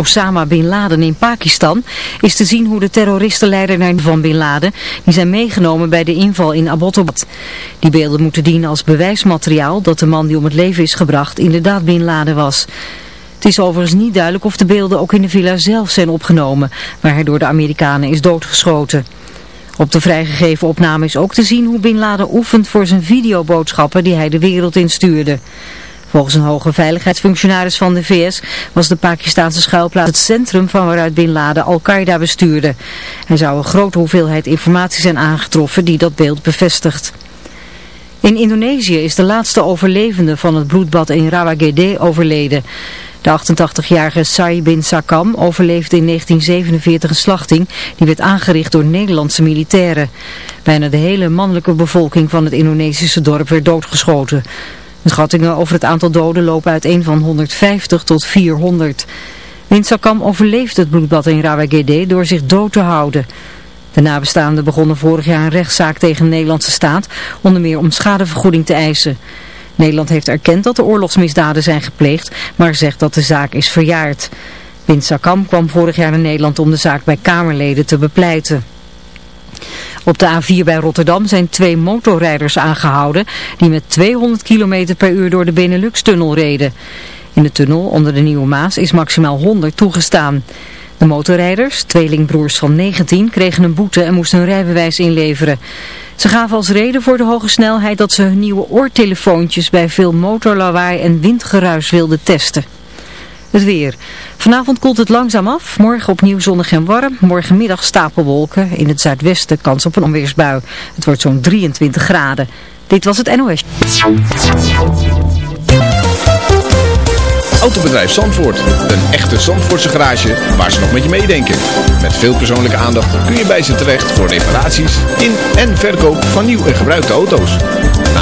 Osama Bin Laden in Pakistan is te zien hoe de terroristenleider van Bin Laden die zijn meegenomen bij de inval in Abbottabad. Die beelden moeten dienen als bewijsmateriaal dat de man die om het leven is gebracht inderdaad Bin Laden was. Het is overigens niet duidelijk of de beelden ook in de villa zelf zijn opgenomen, waar hij door de Amerikanen is doodgeschoten. Op de vrijgegeven opname is ook te zien hoe Bin Laden oefent voor zijn videoboodschappen die hij de wereld instuurde. Volgens een hoge veiligheidsfunctionaris van de VS was de Pakistanse schuilplaats het centrum van waaruit Bin Laden Al-Qaeda bestuurde. Er zou een grote hoeveelheid informatie zijn aangetroffen die dat beeld bevestigt. In Indonesië is de laatste overlevende van het bloedbad in Rawagede overleden. De 88-jarige Sai bin Sakam overleefde in 1947 een slachting die werd aangericht door Nederlandse militairen. Bijna de hele mannelijke bevolking van het Indonesische dorp werd doodgeschoten. Schattingen over het aantal doden lopen uiteen van 150 tot 400. Winsakam overleefde het bloedbad in Rawagede door zich dood te houden. De nabestaanden begonnen vorig jaar een rechtszaak tegen de Nederlandse staat, onder meer om schadevergoeding te eisen. Nederland heeft erkend dat de oorlogsmisdaden zijn gepleegd, maar zegt dat de zaak is verjaard. Winsakam kwam vorig jaar naar Nederland om de zaak bij Kamerleden te bepleiten. Op de A4 bij Rotterdam zijn twee motorrijders aangehouden die met 200 km per uur door de Benelux-tunnel reden. In de tunnel onder de Nieuwe Maas is maximaal 100 toegestaan. De motorrijders, tweelingbroers van 19, kregen een boete en moesten hun rijbewijs inleveren. Ze gaven als reden voor de hoge snelheid dat ze hun nieuwe oortelefoontjes bij veel motorlawaai en windgeruis wilden testen. Het weer. Vanavond koelt het langzaam af. Morgen opnieuw zonnig en warm. Morgenmiddag stapelwolken. In het zuidwesten kans op een onweersbui. Het wordt zo'n 23 graden. Dit was het NOS. Autobedrijf Zandvoort. Een echte Zandvoortse garage waar ze nog met je meedenken. Met veel persoonlijke aandacht kun je bij ze terecht voor reparaties in en verkoop van nieuw en gebruikte auto's.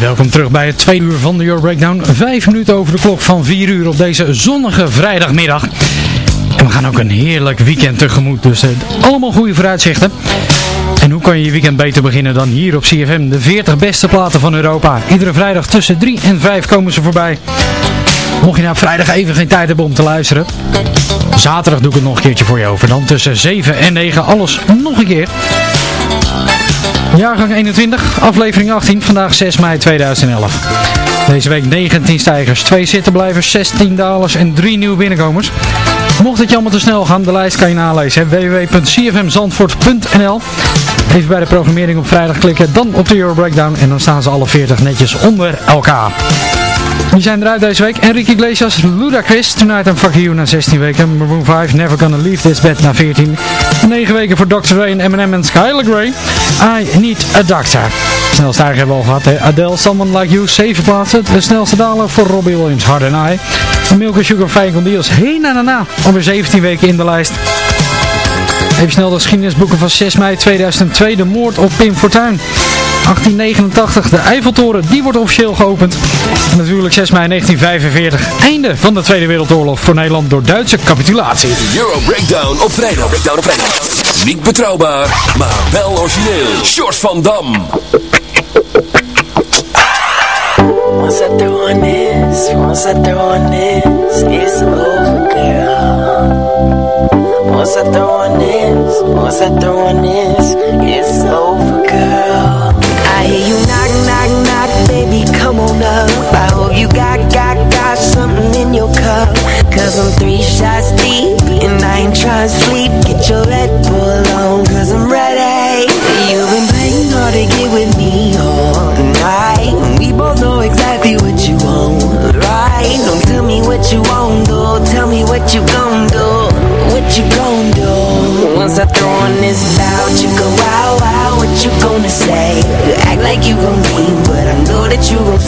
Welkom terug bij het tweede uur van de Euro Breakdown. Vijf minuten over de klok van vier uur op deze zonnige vrijdagmiddag. En we gaan ook een heerlijk weekend tegemoet. Dus eh, allemaal goede vooruitzichten. En hoe kan je je weekend beter beginnen dan hier op CFM? De 40 beste platen van Europa. Iedere vrijdag tussen 3 en 5 komen ze voorbij. Mocht je nou vrijdag even geen tijd hebben om te luisteren. Zaterdag doe ik het nog een keertje voor je over. Dan tussen 7 en 9 alles nog een keer. Jaargang 21, aflevering 18, vandaag 6 mei 2011. Deze week 19 stijgers, 2 zittenblijvers, 16 dalers en 3 nieuwe binnenkomers. Mocht het je allemaal te snel gaan, de lijst kan je nalezen. www.cfmzandvoort.nl Even bij de programmering op vrijdag klikken, dan op de Euro Breakdown en dan staan ze alle 40 netjes onder elkaar. Die zijn eruit deze week. Enrique Iglesias, Ludacris, Tonight I'm Fuck You na 16 weken. Maroon 5, Never Gonna Leave This Bed na 14. 9 weken voor Dr. Dre en Eminem en Skylar Grey. I Need a Doctor. Snelste eigenlijk hebben we al gehad. Adele, Someone Like You, 7 plaatsen. De snelste daler voor Robbie Williams, Hard and I. En Milk Sugar Fine Condeals, hey na na na. Alweer 17 weken in de lijst. Even snel de geschiedenisboeken van 6 mei 2002, de moord op Pim Fortuyn. 1889, de Eiffeltoren, die wordt officieel geopend. Natuurlijk 6 mei 1945, einde van de Tweede Wereldoorlog voor Nederland door Duitse capitulatie. Euro Breakdown op vrijdag. Breakdown op vrijdag. Niet betrouwbaar, maar wel origineel. Short van Dam. Once I throw on this, once I throw on this. Once I throw on this, once I throw on this, it's over, girl. I hear you knock, knock, knock, baby, come on up. I hope you got, got, got something in your cup. Cause I'm three shots deep, and I ain't trying to sleep. Get your Red Bull on, cause I'm ready. You've been playing hard to get with me all night. We both know exactly what you want, right? Don't tell me what you want, though. Tell me what you gon' what you gon' do? Once I throw on this loud, you go wow, wow, what you gonna say? You act like you gon' leave, but I know that you gon'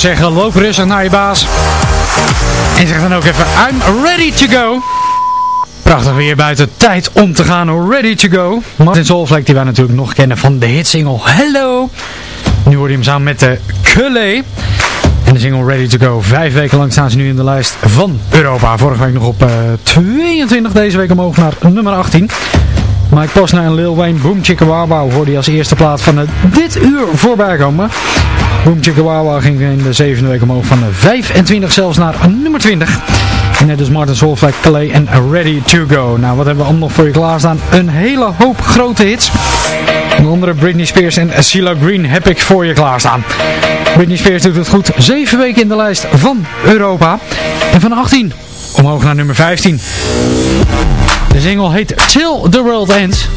zeggen, loop rustig naar je baas. En zeg dan ook even, I'm ready to go. Prachtig weer buiten. Tijd om te gaan. Ready to go. Martin Solvlek, die wij natuurlijk nog kennen van de hitsingle Hello. Nu hoor je hem samen met de Culé. En de single Ready to Go. Vijf weken lang staan ze nu in de lijst van Europa. Vorige week nog op eh, 22. Deze week omhoog naar nummer 18. Mike Posner en Lil Wayne Boom Chicka Wow hoorde je als eerste plaat van eh, dit uur voorbij komen. Boom Chicka ging in de zevende week omhoog van eh, 25 zelfs naar nummer 20. En net dus Martin Solveig, Calais en Ready to Go. Nou, wat hebben we allemaal voor je klaarstaan? Een hele hoop grote hits. Onder andere Britney Spears en CeeLo Green heb ik voor je klaarstaan. Britney Spears doet het goed. Zeven weken in de lijst van Europa. En van 18 omhoog naar nummer 15. De single heet Till the World Ends.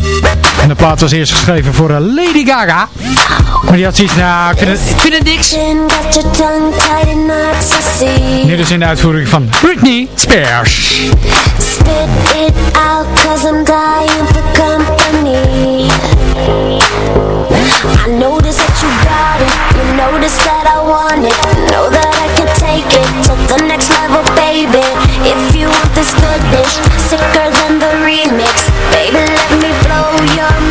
En de plaat was eerst geschreven voor eh, Lady Gaga. Maar die had zoiets, nou, ik vind het, ik vind het niks. Nu dus in de uitvoering van Britney Spears. Spit it out, cause I'm dying for company. I notice that you got it. You notice that I want it. Know that I can take it to the next level, baby. If you want this good dish, sicker than the remix. Baby, let me blow your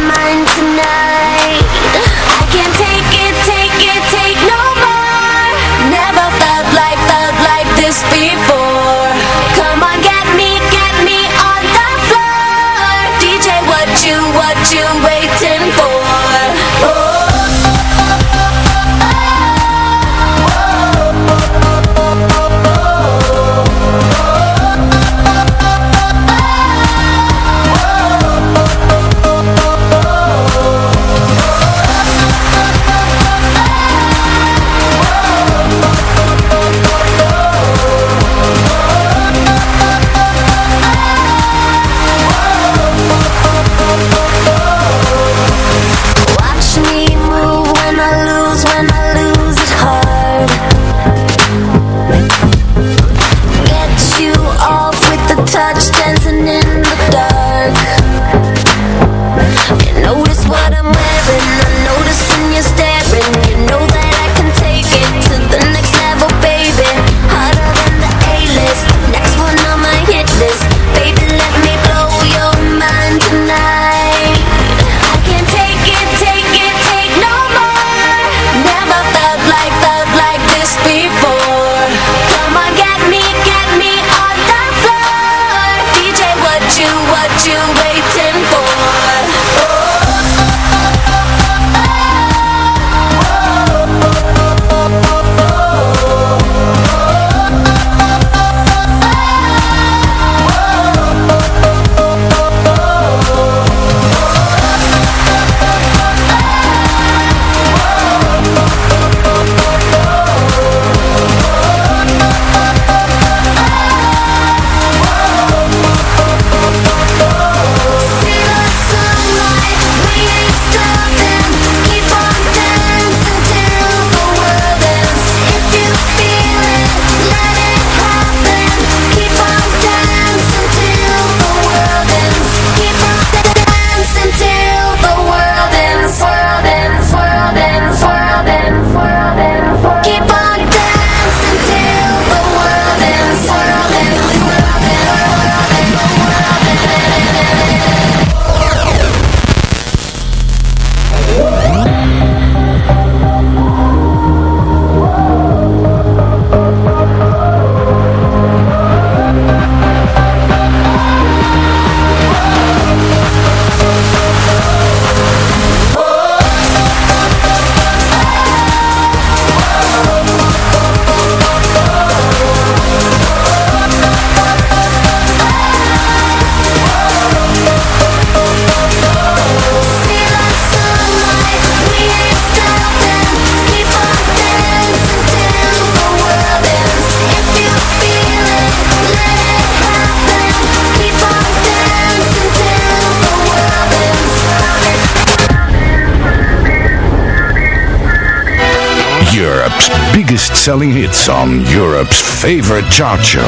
Selling hits on Europe's favorite chart show.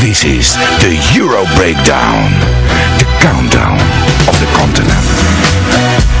This is the Euro Breakdown, the countdown of the continent.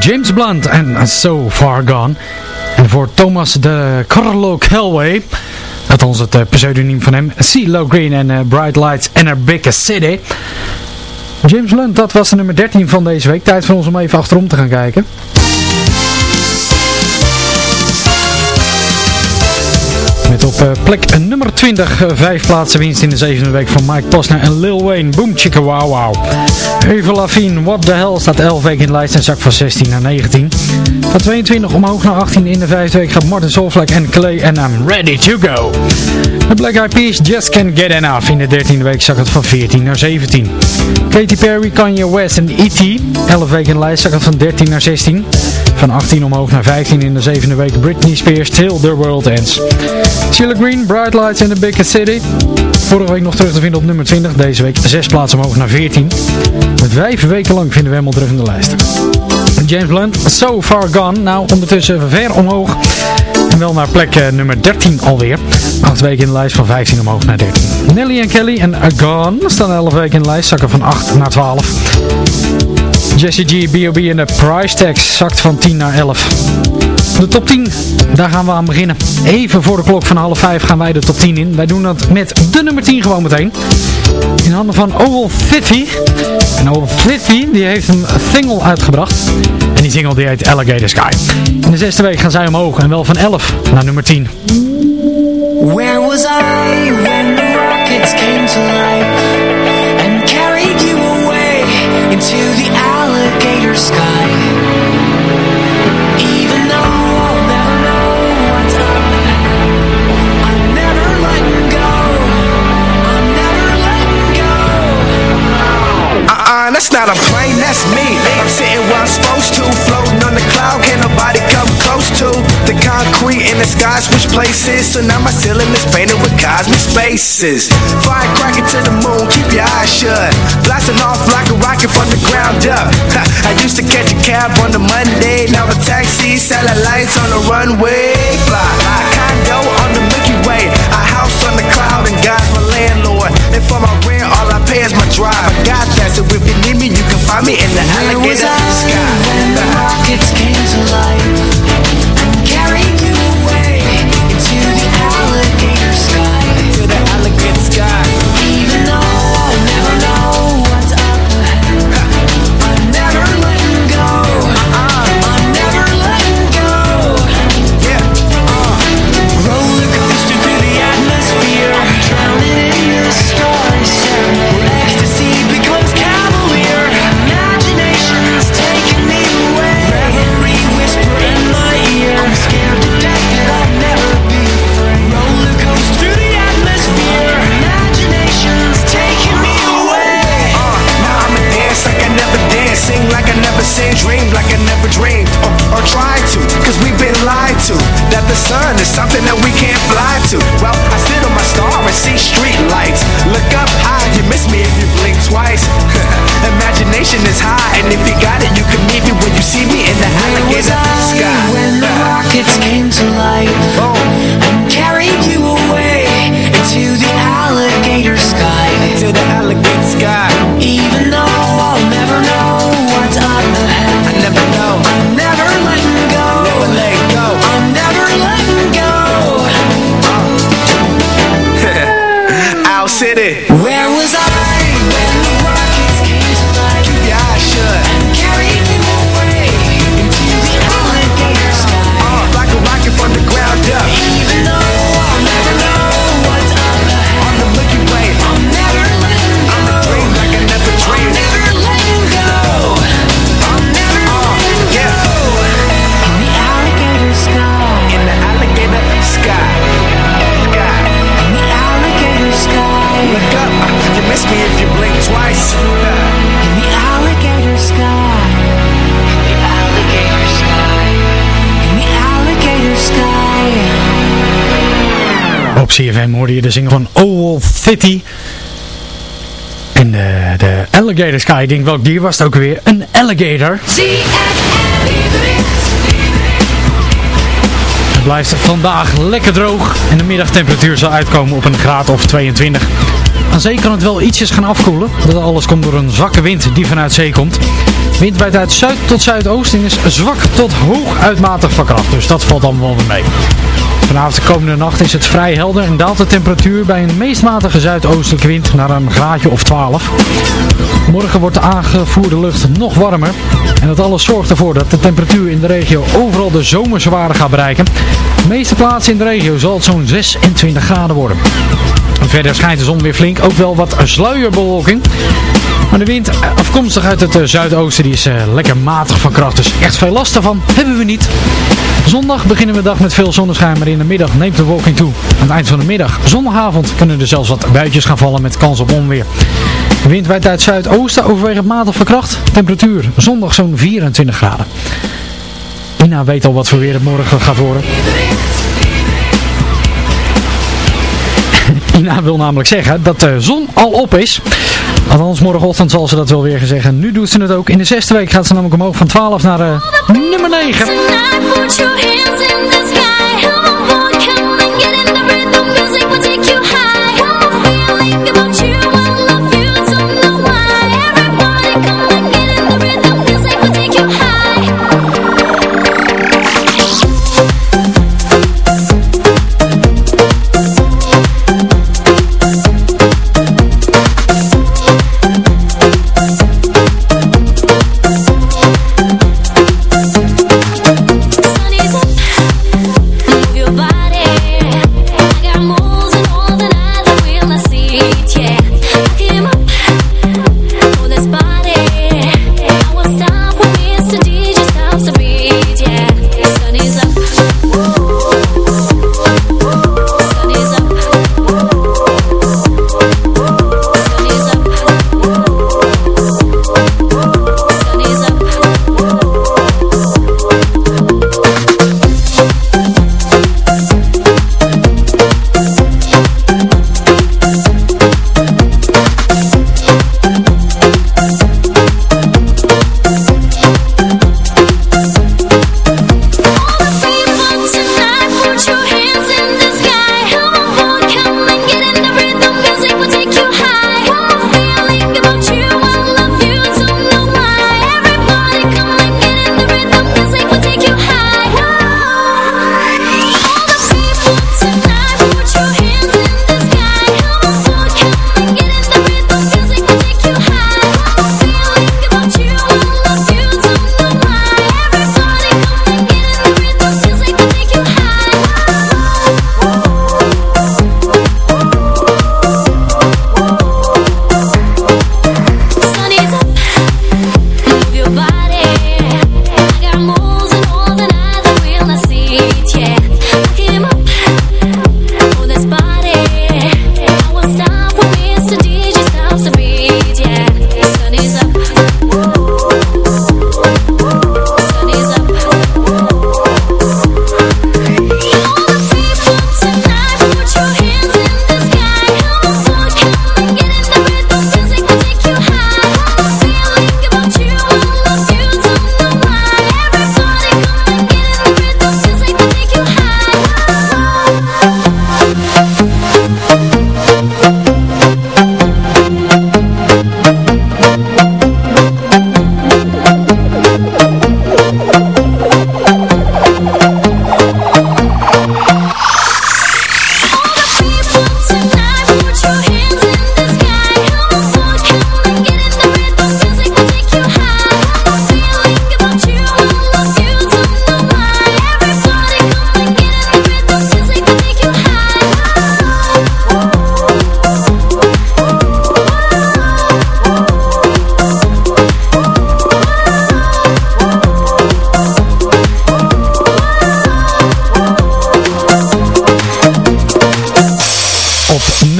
James Blunt en So Far Gone. En voor Thomas de Carlo Calway, althans het uh, pseudoniem van hem, CeeLo Green en uh, Bright Lights in a Big City. James Blunt, dat was de nummer 13 van deze week. Tijd voor ons om even achterom te gaan kijken. Uh, plek nummer 20, uh, vijf plaatsen winst in de zevende week van Mike Posner en Lil Wayne. Boom chicka wow wow. Eva What the Hell, staat 11 weken in de lijst en zak van 16 naar 19. Van 22 omhoog naar 18 in de vijfde week gaat Martin Solvlek en Clay en I'm ready to go. De Black Eyed Peas, Just Can't Get Enough. In de dertiende week zak het van 14 naar 17. Katy Perry, Kanye West en E.T. 11 weken in de lijst zak het van 13 naar 16. Van 18 omhoog naar 15 in de zevende week Britney Spears, Till the World Ends. Sheila Green, Bright Lights in the Big City. Vorige week nog terug te vinden op nummer 20. Deze week 6 plaatsen omhoog naar 14. Met 5 weken lang vinden we hem al terug in de lijst. James Blunt, So Far Gone. Nou, ondertussen ver omhoog. En wel naar plek uh, nummer 13 alweer. 8 weken in de lijst van 15 omhoog naar 13. Nelly en Kelly en Gone staan 11 weken in de lijst. Zakken van 8 naar 12. Jesse G, B.O.B. en de Price Tags zakt van 10 naar 11. De top 10, daar gaan we aan beginnen. Even voor de klok van half 5 gaan wij de top 10 in. Wij doen dat met de nummer 10 gewoon meteen. In handen van Owl 50. En Owl 50 die heeft een single uitgebracht. En die single heet Alligator Sky. In de zesde week gaan zij omhoog en wel van 11 naar nummer 10. Where was I And carried you away into the alligator sky Even though I'll never know what's up I'm never letting go I'm never letting go Uh-uh, that's not a plane, that's me. I'm sitting where I'm supposed to, floating on the cloud, can't nobody come close to the concrete in the sky, switch places. So now my ceiling is painted cosmic spaces. Firecracker to the moon, keep your eyes shut. Blasting off like a rocket from the ground up. Ha, I used to catch a cab on the Monday, now a taxi, satellites on the runway. Fly, a condo on the Milky Way, a house on the cloud, and God's my landlord. And for my rent, all I pay is my drive. I got that, so if you need me, you can find me in the Where was alligator I sky. when the rockets came to life carried sky. Even never dream like I never dreamed, or, or tried to, cause we've been lied to, that the sun is something that we can't fly to. Well, I sit on my star and see street lights, look up high, you miss me if you blink twice. Imagination is high, and if you got it, you can meet me when you see me in the Where was alligator I sky. when the rockets came to life Boom. And carried you away into the alligator sky To the alligator sky, CFM hoorde je de zinger van Owl City. En de, de Alligator Sky, ik denk welk dier was het ook weer? Een alligator. Het blijft vandaag lekker droog en de middagtemperatuur zal uitkomen op een graad of 22. Aan zee kan het wel ietsjes gaan afkoelen. Dat alles komt door een zwakke wind die vanuit zee komt. Wind waait uit zuid tot zuidoosten is zwak tot hoog uitmatig van kracht. Dus dat valt dan wel mee. Vanavond de komende nacht is het vrij helder en daalt de temperatuur bij een meest matige zuidoostelijke wind naar een graadje of 12. Morgen wordt de aangevoerde lucht nog warmer. En dat alles zorgt ervoor dat de temperatuur in de regio overal de zomerse waarde gaat bereiken. De meeste plaatsen in de regio zal het zo'n 26 graden worden. En verder schijnt de zon weer flink, ook wel wat sluierbewolking. Maar de wind eh, afkomstig uit het eh, zuidoosten die is eh, lekker matig van kracht. Dus echt veel last daarvan hebben we niet. Zondag beginnen we dag met veel zonneschijn, maar in de middag neemt de wolking toe. Aan het eind van de middag, zondagavond, kunnen er zelfs wat buitjes gaan vallen met kans op onweer. De wind waait uit zuidoosten overwegend matig van kracht. Temperatuur zondag zo'n 24 graden. Ina weet al wat voor weer het morgen gaat worden. Ina wil namelijk zeggen dat de zon al op is. Althans, morgenochtend zal ze dat wel weer zeggen. Nu doet ze het ook. In de zesde week gaat ze namelijk omhoog van 12 naar uh, nummer 9.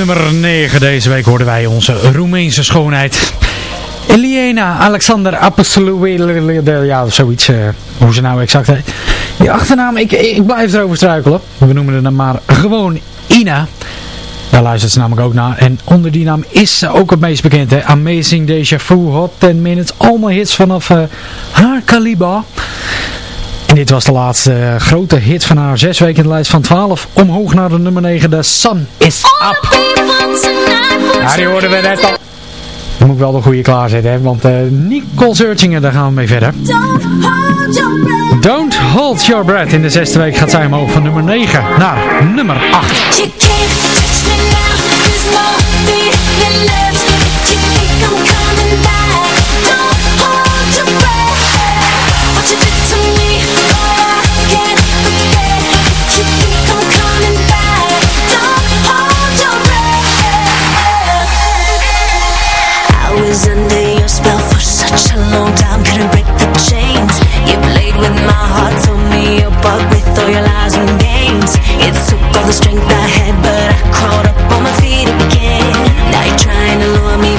Nummer 9 deze week hoorden wij onze Roemeense schoonheid. Eliena Alexander Apostolou, ja zoiets, uh, hoe ze nou exact heet. Die achternaam, ik, ik blijf erover struikelen. We noemen haar maar gewoon Ina. Daar luistert ze namelijk ook naar. En onder die naam is ze ook het meest bekend. Amazing Deja Vu, Hot 10 Minutes. Allemaal hits vanaf uh, haar kaliber dit was de laatste eh, grote hit van haar. Zes weken in de lijst van 12. Omhoog naar de nummer 9. De Sun is Up. Ja, die hoorden we net al. Dan moet ik wel de goede klaarzetten, hè? want uh, Nicole Searchingen, daar gaan we mee verder. Don't hold your breath. In de zesde week gaat zij omhoog van nummer 9 naar nummer 8. You long time, couldn't break the chains. You played with my heart, told me you're with all your lies and games. It took all the strength I had, but I crawled up on my feet again. Now you're trying to lure me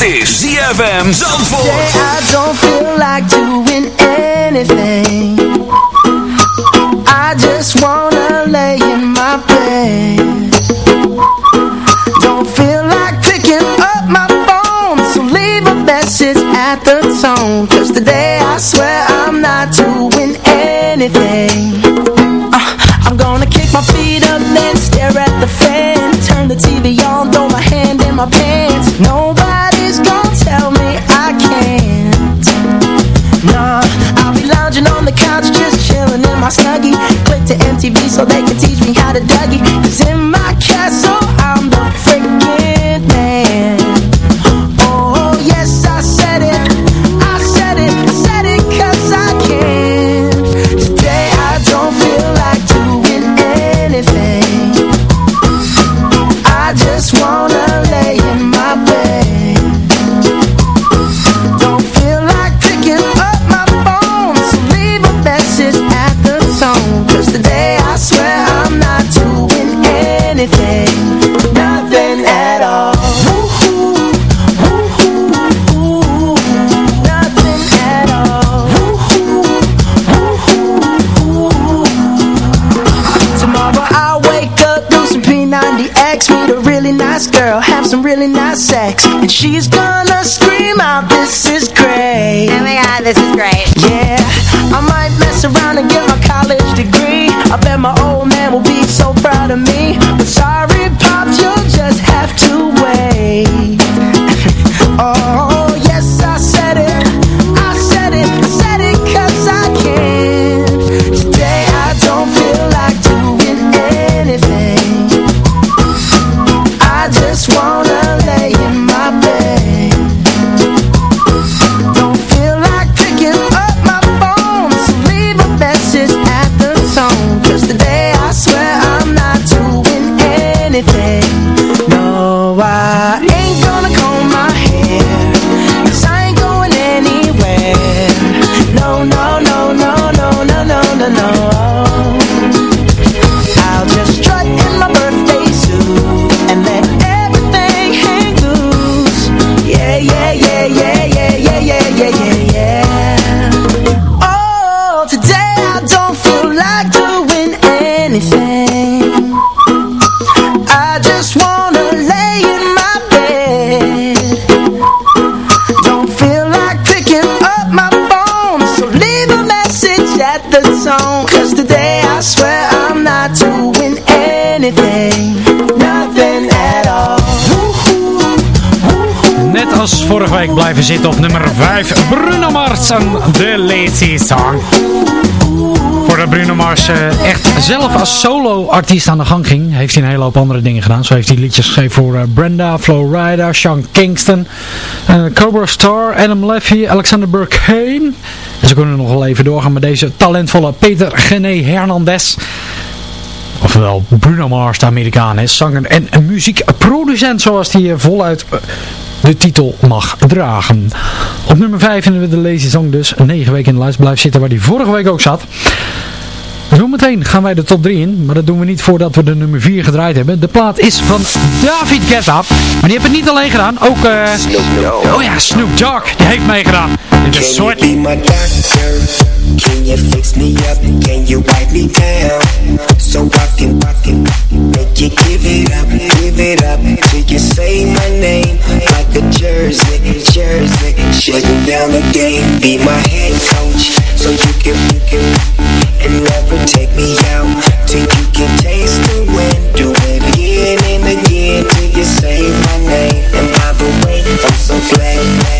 Dit is ZFM Zandvoort. Today I don't feel like doing anything. I just wanna lay in my bed. Don't feel like picking up my phone, so leave a message at the tone. Had a Dougie she's week blijven zitten op nummer 5. Bruno Mars en The Lazy Song. Voordat Bruno Mars eh, echt zelf als solo-artiest aan de gang ging, heeft hij een hele hoop andere dingen gedaan. Zo heeft hij liedjes geschreven voor eh, Brenda, Florida, Sean Kingston, eh, Cobra Star, Adam Levy, Alexander Burkane. En ze kunnen nog wel even doorgaan met deze talentvolle Peter Gené Hernandez. Ofwel Bruno Mars, de Amerikaan is, zanger en muziekproducent zoals hij voluit de titel mag dragen. Op nummer 5 vinden we de Lazy Song dus 9 weken in de lijst blijft zitten waar hij vorige week ook zat. Zometeen gaan wij de top 3 in, maar dat doen we niet voordat we de nummer 4 gedraaid hebben. De plaat is van David Guetta, maar die heeft het niet alleen gedaan, ook eh oh ja, Snoop Dogg, die heeft meegedaan. Dit is Can you be my doctor? Can you fix me up? Can you wipe me down? So I can, I can make you give it up, give it up. Till you say my name like a jersey, jersey. Shutting down the game, be my head coach. So you can, you can, and never take me out. Till you can taste the wind Do it again and again. Till you say my name And by the way, I'm so glad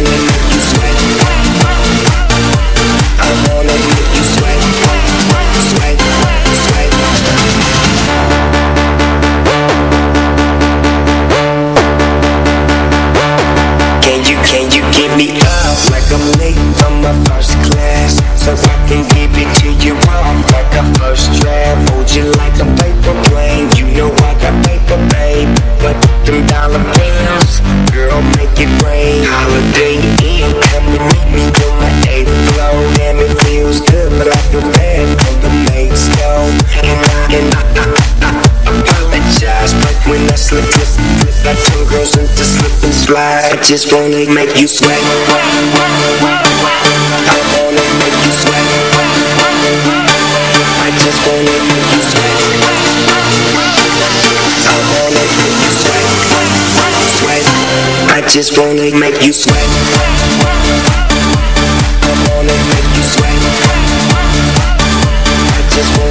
slip, slip, slip I turn girls into slip and slide. I just wanna make you sweat. I wanna make you sweat. I just wanna make you sweat. I wanna make you sweat. Sweat. I just wanna make you sweat. I wanna make you sweat. I just wanna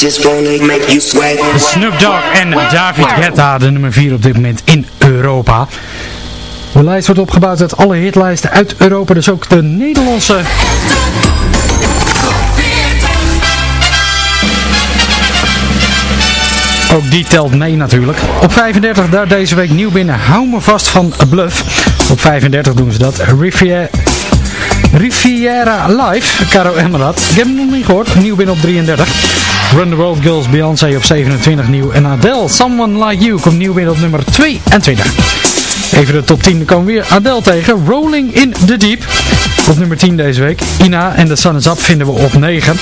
Just. Snoop Dogg en David Guetta, de nummer 4 op dit moment in Europa. De lijst wordt opgebouwd uit alle hitlijsten uit Europa, dus ook de Nederlandse... Ook die telt mee natuurlijk. Op 35 daar deze week nieuw binnen. Hou me vast van Bluff. Op 35 doen ze dat. Riviera, Riviera Live. Caro Emerald. Ik heb hem nog niet gehoord. Nieuw binnen op 33. Run the World Girls Beyoncé op 27 nieuw. En Adele Someone Like You komt nieuw binnen op nummer 22. Even de top 10. Dan komen we weer Adele tegen. Rolling in the Deep. Op nummer 10 deze week. Ina en The Sun Is Up vinden we op 9.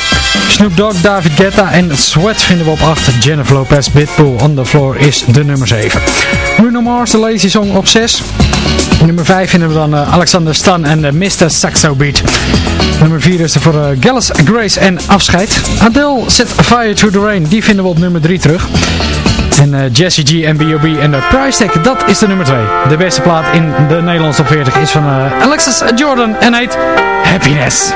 Snoop Dogg, David Guetta en Sweat vinden we op 8. Jennifer Lopez, Pitbull On The Floor is de nummer 7. Bruno Mars, The Lazy Song op 6. Nummer 5 vinden we dan uh, Alexander Stan en uh, Mr. Saxo Beat. Nummer 4 is er voor uh, Gallus Grace en Afscheid. Adele, Set Fire to the Rain, die vinden we op nummer 3 terug. En Jesse G en B.O.B. en de Price Tag, dat is de nummer 2. De beste plaat in de Nederlandse top 40 is van Alexis Jordan en heet Happiness.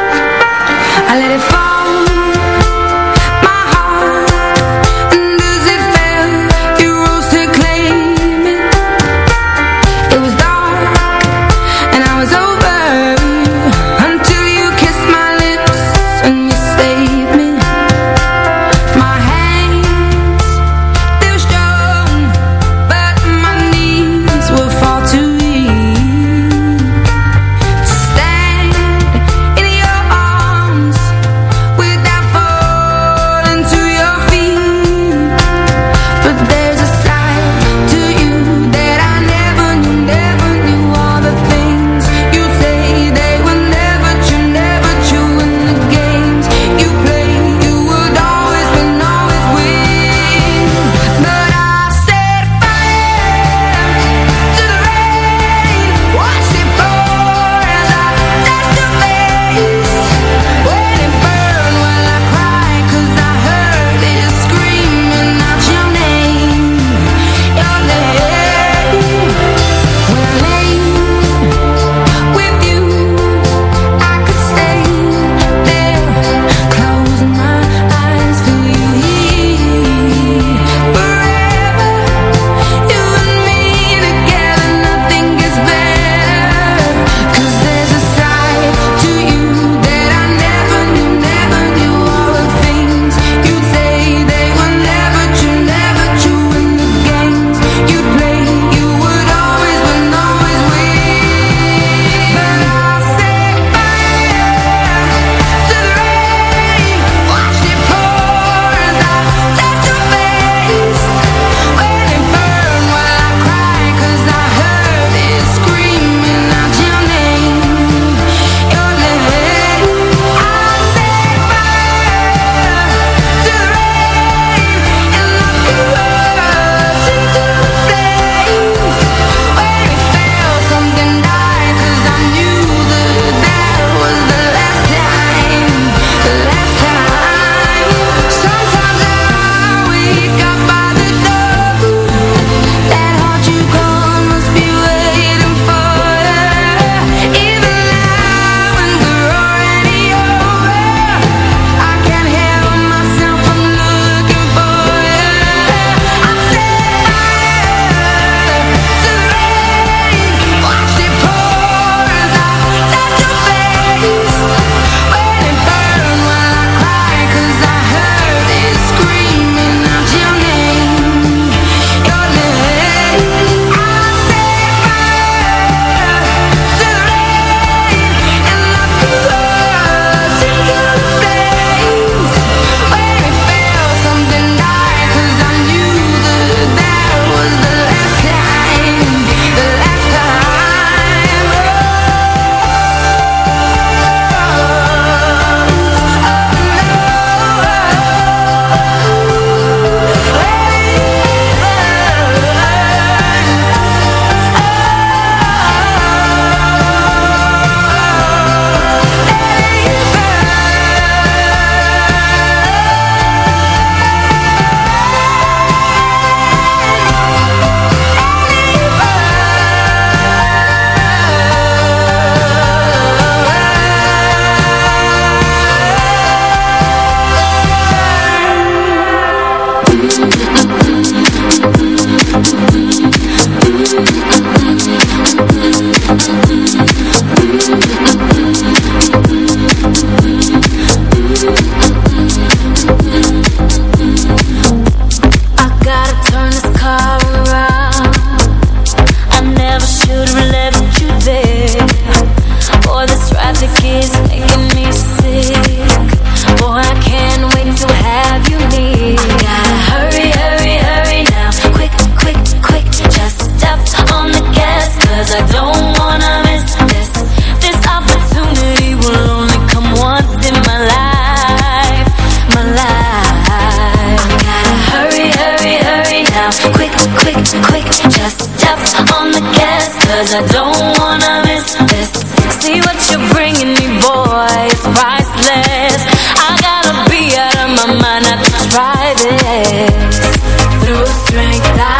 Strength, I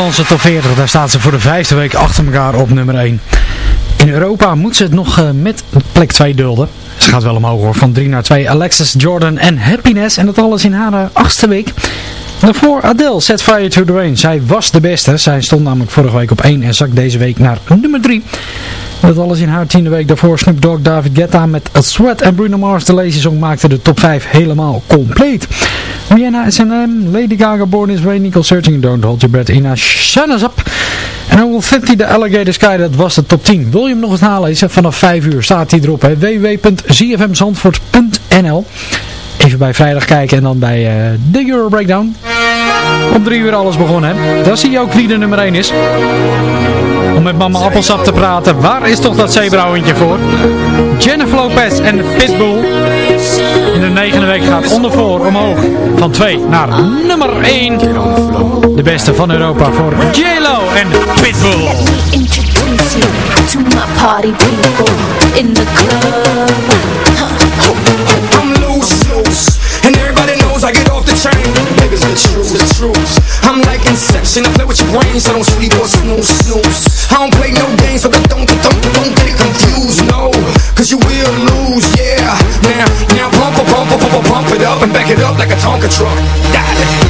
Nederlandse top 40, daar staat ze voor de vijfde week achter elkaar op nummer 1. In Europa moet ze het nog eh, met plek 2 dulden. Ze gaat wel omhoog hoor, van 3 naar 2. Alexis Jordan en Happiness. En dat alles in haar eh, achtste week. Daarvoor Adele, Set Fire to the Rain. Zij was de beste. Zij stond namelijk vorige week op 1 en zakt deze week naar nummer 3. Dat alles in haar tiende week. Daarvoor Snoop Dogg, David Guetta met A Sweat en Bruno Mars. De Lazy maakte de top 5 helemaal compleet. Rihanna, S&M, Lady Gaga, Born This Way, Nicole Searching, Don't Hold Your Breath, Ina, Shut Us Up. En Rule 50, de Alligator Sky, dat was de top 10. Wil je hem nog eens nalezen? Vanaf 5 uur staat hij erop. www.zfmzandvoort.nl Even bij vrijdag kijken en dan bij uh, de Euro Breakdown. Om 3 uur alles begonnen. Hè? Daar zie je ook wie de nummer 1 is. Om met mama Appelsap te praten. Waar is toch dat zeebrouwentje voor? Jennifer Lopez en Pitbull. In de negende week gaat ondervoor omhoog. Van 2 naar nummer 1. De beste van Europa voor J-Lo en Pitbull. Introduce you to my party in the club. I'm loose, loose, and everybody knows I get off the train. The truth, the truth. I'm like Inception, I play with your brains, I don't sleep or snooze, snooze. I don't play no games, so don't, don't, don't, get it confused, no. Cause you will lose, yeah. Now, now pump, pump, pump, pump, pump, it up and back it up like a Tonka truck. Darling. If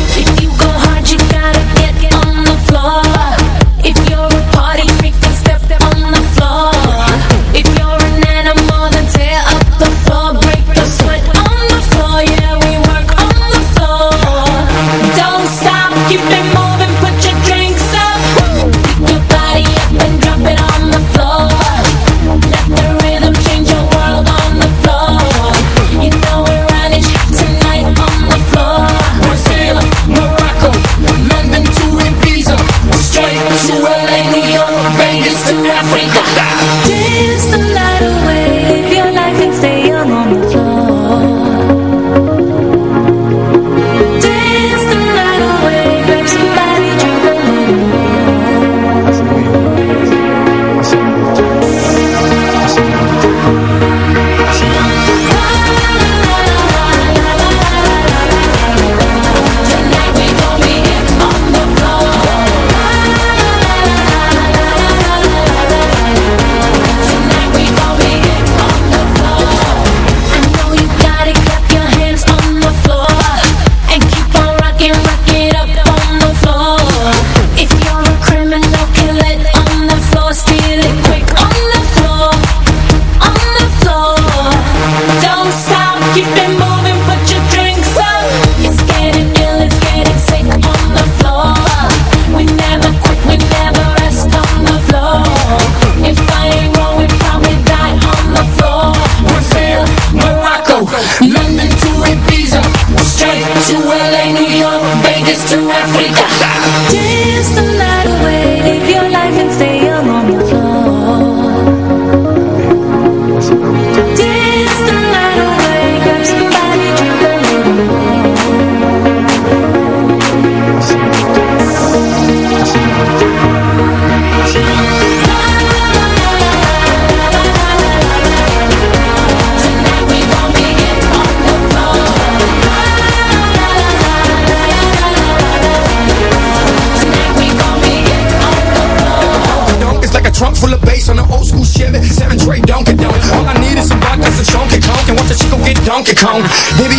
get Donkey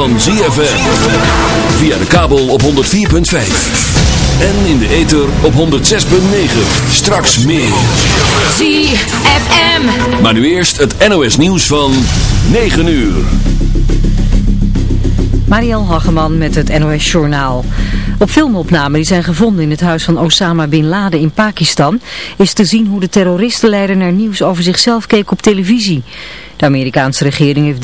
van ZFM. Via de kabel op 104.5. En in de ether op 106.9. Straks meer. ZFM. Maar nu eerst het NOS nieuws van 9 uur. Marielle Hageman met het NOS Journaal. Op filmopnamen die zijn gevonden in het huis van Osama Bin Laden in Pakistan... is te zien hoe de terroristenleider naar nieuws over zichzelf keek op televisie. De Amerikaanse regering heeft...